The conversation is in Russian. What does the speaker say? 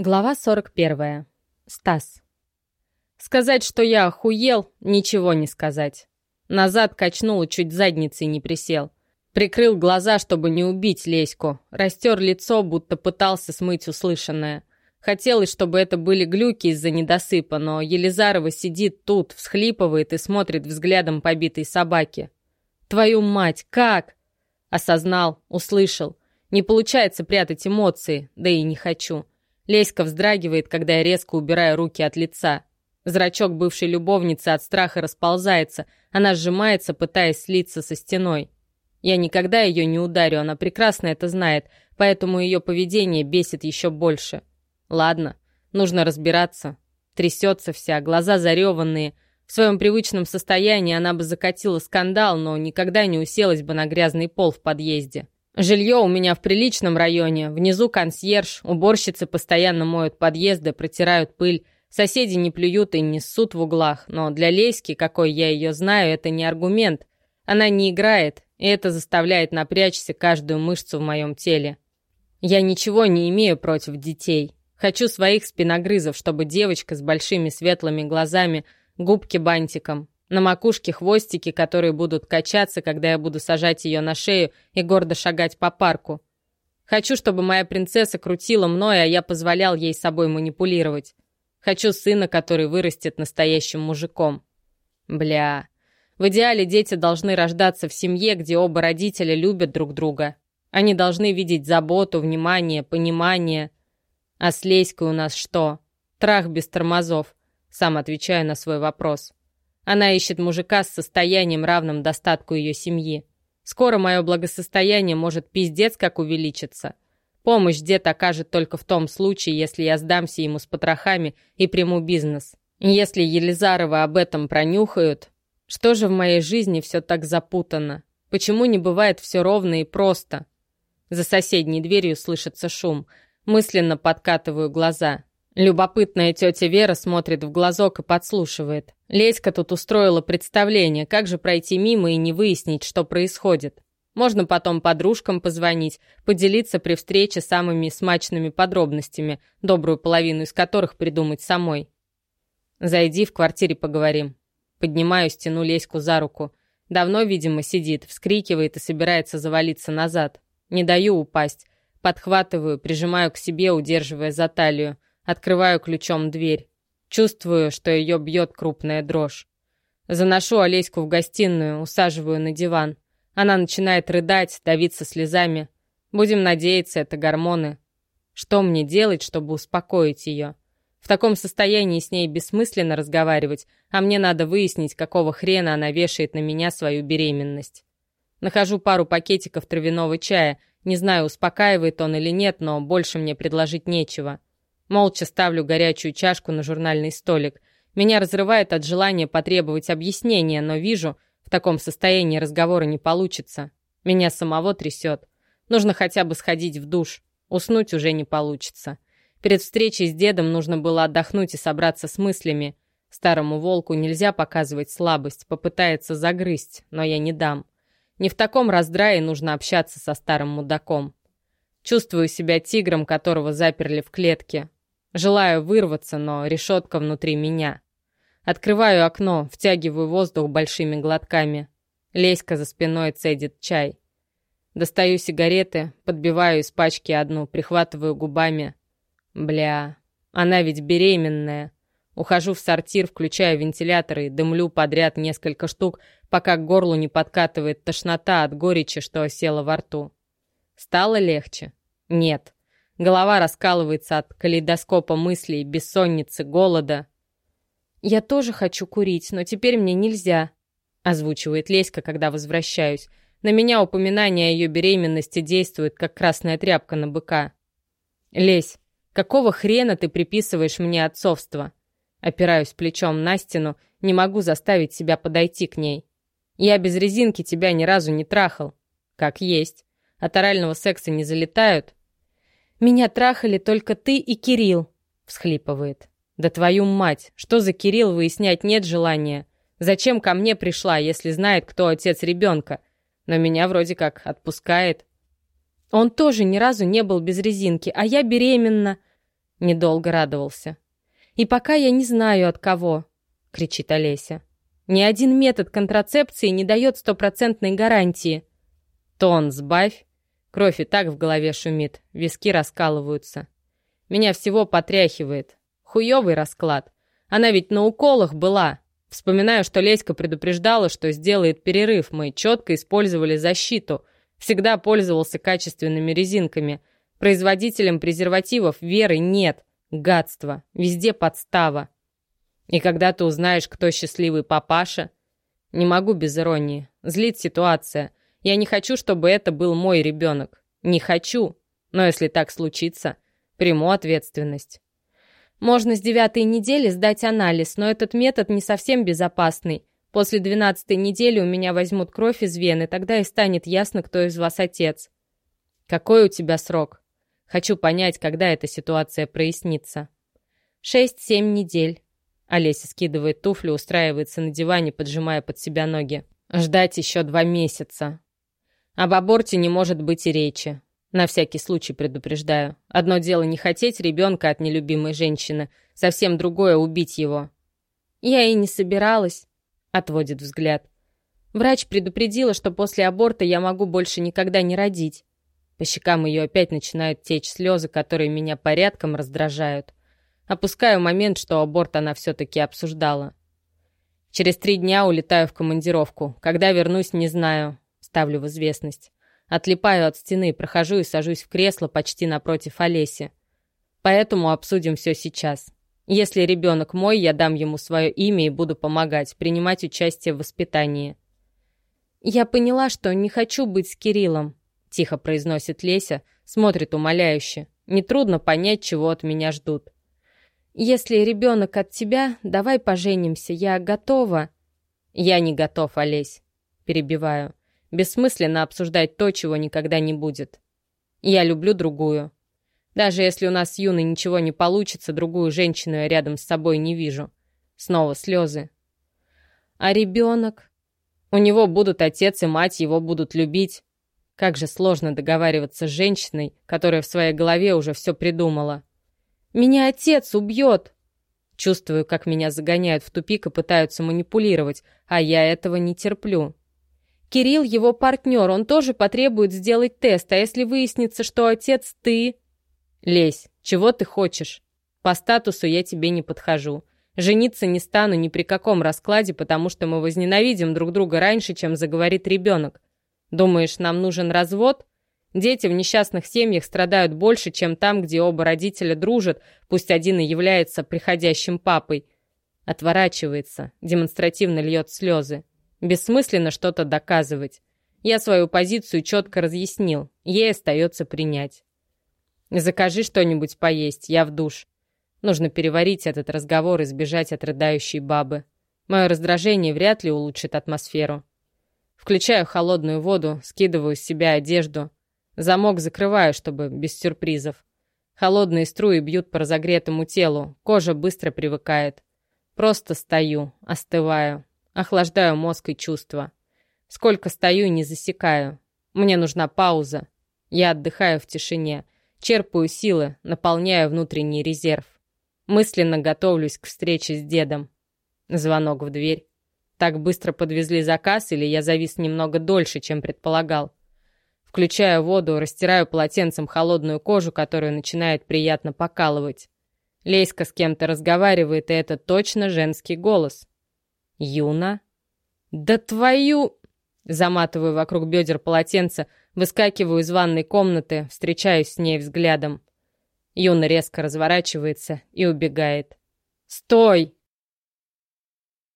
Глава 41. Стас. Сказать, что я охуел, ничего не сказать. Назад качнул и чуть задницей не присел. Прикрыл глаза, чтобы не убить Леську. Растер лицо, будто пытался смыть услышанное. Хотелось, чтобы это были глюки из-за недосыпа, но Елизарова сидит тут, всхлипывает и смотрит взглядом побитой собаки. «Твою мать, как?» Осознал, услышал. Не получается прятать эмоции, да и не хочу. Леська вздрагивает, когда я резко убираю руки от лица. Зрачок бывшей любовницы от страха расползается, она сжимается, пытаясь слиться со стеной. Я никогда ее не ударю, она прекрасно это знает, поэтому ее поведение бесит еще больше. Ладно, нужно разбираться. Трясется вся, глаза зареванные. В своем привычном состоянии она бы закатила скандал, но никогда не уселась бы на грязный пол в подъезде. Жилье у меня в приличном районе, внизу консьерж, уборщицы постоянно моют подъезды, протирают пыль, соседи не плюют и не ссут в углах, но для Леськи, какой я ее знаю, это не аргумент. Она не играет, и это заставляет напрячься каждую мышцу в моем теле. Я ничего не имею против детей. Хочу своих спиногрызов, чтобы девочка с большими светлыми глазами, губки бантиком, на макушке хвостики, которые будут качаться, когда я буду сажать ее на шею и гордо шагать по парку. Хочу, чтобы моя принцесса крутила мной, а я позволял ей собой манипулировать. Хочу сына, который вырастет настоящим мужиком. Бля. В идеале дети должны рождаться в семье, где оба родителя любят друг друга. Они должны видеть заботу, внимание, понимание. А с Леськой у нас что? Трах без тормозов. Сам отвечаю на свой вопрос. Она ищет мужика с состоянием, равным достатку ее семьи. Скоро мое благосостояние может пиздец как увеличиться. Помощь дед окажет только в том случае, если я сдамся ему с потрохами и приму бизнес. Если Елизаровы об этом пронюхают... Что же в моей жизни все так запутано? Почему не бывает все ровно и просто? За соседней дверью слышится шум. Мысленно подкатываю глаза. Любопытная тетя Вера смотрит в глазок и подслушивает. Леська тут устроила представление, как же пройти мимо и не выяснить, что происходит. Можно потом подружкам позвонить, поделиться при встрече самыми смачными подробностями, добрую половину из которых придумать самой. «Зайди, в квартире поговорим». Поднимаю стену Леську за руку. Давно, видимо, сидит, вскрикивает и собирается завалиться назад. Не даю упасть. Подхватываю, прижимаю к себе, удерживая за талию. Открываю ключом дверь. Чувствую, что ее бьет крупная дрожь. Заношу Олеську в гостиную, усаживаю на диван. Она начинает рыдать, давиться слезами. Будем надеяться, это гормоны. Что мне делать, чтобы успокоить ее? В таком состоянии с ней бессмысленно разговаривать, а мне надо выяснить, какого хрена она вешает на меня свою беременность. Нахожу пару пакетиков травяного чая. Не знаю, успокаивает он или нет, но больше мне предложить нечего. Молча ставлю горячую чашку на журнальный столик. Меня разрывает от желания потребовать объяснения, но вижу, в таком состоянии разговора не получится. Меня самого трясет. Нужно хотя бы сходить в душ. Уснуть уже не получится. Перед встречей с дедом нужно было отдохнуть и собраться с мыслями. Старому волку нельзя показывать слабость, попытается загрызть, но я не дам. Не в таком раздрае нужно общаться со старым мудаком. Чувствую себя тигром, которого заперли в клетке. Желаю вырваться, но решетка внутри меня. Открываю окно, втягиваю воздух большими глотками. Леська за спиной цедит чай. Достаю сигареты, подбиваю из пачки одну, прихватываю губами. Бля, она ведь беременная. Ухожу в сортир, включаю вентиляторы и дымлю подряд несколько штук, пока к горлу не подкатывает тошнота от горечи, что осела во рту. Стало легче? Нет. Голова раскалывается от калейдоскопа мыслей, бессонницы, голода. «Я тоже хочу курить, но теперь мне нельзя», — озвучивает Леська, когда возвращаюсь. На меня упоминание о ее беременности действует, как красная тряпка на быка. «Лесь, какого хрена ты приписываешь мне отцовство?» Опираюсь плечом на стену, не могу заставить себя подойти к ней. Я без резинки тебя ни разу не трахал. Как есть. От орального секса не залетают, «Меня трахали только ты и Кирилл», — всхлипывает. «Да твою мать! Что за Кирилл выяснять нет желания? Зачем ко мне пришла, если знает, кто отец ребенка? Но меня вроде как отпускает». «Он тоже ни разу не был без резинки, а я беременна». Недолго радовался. «И пока я не знаю от кого», — кричит Олеся. «Ни один метод контрацепции не дает стопроцентной гарантии». «Тон сбавь». Кровь и так в голове шумит, виски раскалываются. Меня всего потряхивает. Хуёвый расклад. Она ведь на уколах была. Вспоминаю, что Леська предупреждала, что сделает перерыв. Мы четко использовали защиту. Всегда пользовался качественными резинками. Производителям презервативов веры нет. Гадство. Везде подстава. И когда ты узнаешь, кто счастливый папаша... Не могу без иронии. Злит ситуация. Я не хочу, чтобы это был мой ребенок. Не хочу. Но если так случится, приму ответственность. Можно с девятой недели сдать анализ, но этот метод не совсем безопасный. После двенадцатой недели у меня возьмут кровь из вены, тогда и станет ясно, кто из вас отец. Какой у тебя срок? Хочу понять, когда эта ситуация прояснится. Шесть-семь недель. Олеся скидывает туфли, устраивается на диване, поджимая под себя ноги. Ждать еще два месяца. Об аборте не может быть и речи. На всякий случай предупреждаю. Одно дело не хотеть ребенка от нелюбимой женщины, совсем другое — убить его. Я и не собиралась, — отводит взгляд. Врач предупредила, что после аборта я могу больше никогда не родить. По щекам ее опять начинают течь слезы, которые меня порядком раздражают. Опускаю момент, что аборт она все-таки обсуждала. Через три дня улетаю в командировку. Когда вернусь, не знаю. Ставлю в известность. Отлипаю от стены, прохожу и сажусь в кресло почти напротив Олеси. Поэтому обсудим все сейчас. Если ребенок мой, я дам ему свое имя и буду помогать, принимать участие в воспитании. «Я поняла, что не хочу быть с Кириллом», — тихо произносит Леся, смотрит умоляюще. Нетрудно понять, чего от меня ждут. «Если ребенок от тебя, давай поженимся, я готова». «Я не готов, Олесь», — перебиваю. Бессмысленно обсуждать то, чего никогда не будет. Я люблю другую. Даже если у нас с Юной ничего не получится, другую женщину я рядом с собой не вижу. Снова слезы. А ребенок? У него будут отец и мать, его будут любить. Как же сложно договариваться с женщиной, которая в своей голове уже все придумала. «Меня отец убьет!» Чувствую, как меня загоняют в тупик и пытаются манипулировать, а я этого не терплю. Кирилл его партнер, он тоже потребует сделать тест, а если выяснится, что отец ты... Лезь, чего ты хочешь? По статусу я тебе не подхожу. Жениться не стану ни при каком раскладе, потому что мы возненавидим друг друга раньше, чем заговорит ребенок. Думаешь, нам нужен развод? Дети в несчастных семьях страдают больше, чем там, где оба родителя дружат, пусть один и является приходящим папой. Отворачивается, демонстративно льет слезы. Бессмысленно что-то доказывать. Я свою позицию четко разъяснил, ей остается принять. «Закажи что-нибудь поесть, я в душ. Нужно переварить этот разговор и сбежать от рыдающей бабы. Мое раздражение вряд ли улучшит атмосферу. Включаю холодную воду, скидываю с себя одежду. Замок закрываю, чтобы без сюрпризов. Холодные струи бьют по разогретому телу, кожа быстро привыкает. Просто стою, остываю, Охлаждаю мозг и чувства. Сколько стою и не засекаю. Мне нужна пауза. Я отдыхаю в тишине, черпаю силы, наполняю внутренний резерв. Мысленно готовлюсь к встрече с дедом. Звонок в дверь. Так быстро подвезли заказ или я завис немного дольше, чем предполагал. Включаю воду, растираю полотенцем холодную кожу, которую начинает приятно покалывать. Леська с кем-то разговаривает, и это точно женский голос. Юна? Да твою... Заматываю вокруг бедер полотенце, выскакиваю из ванной комнаты, встречаюсь с ней взглядом. Юна резко разворачивается и убегает. «Стой!»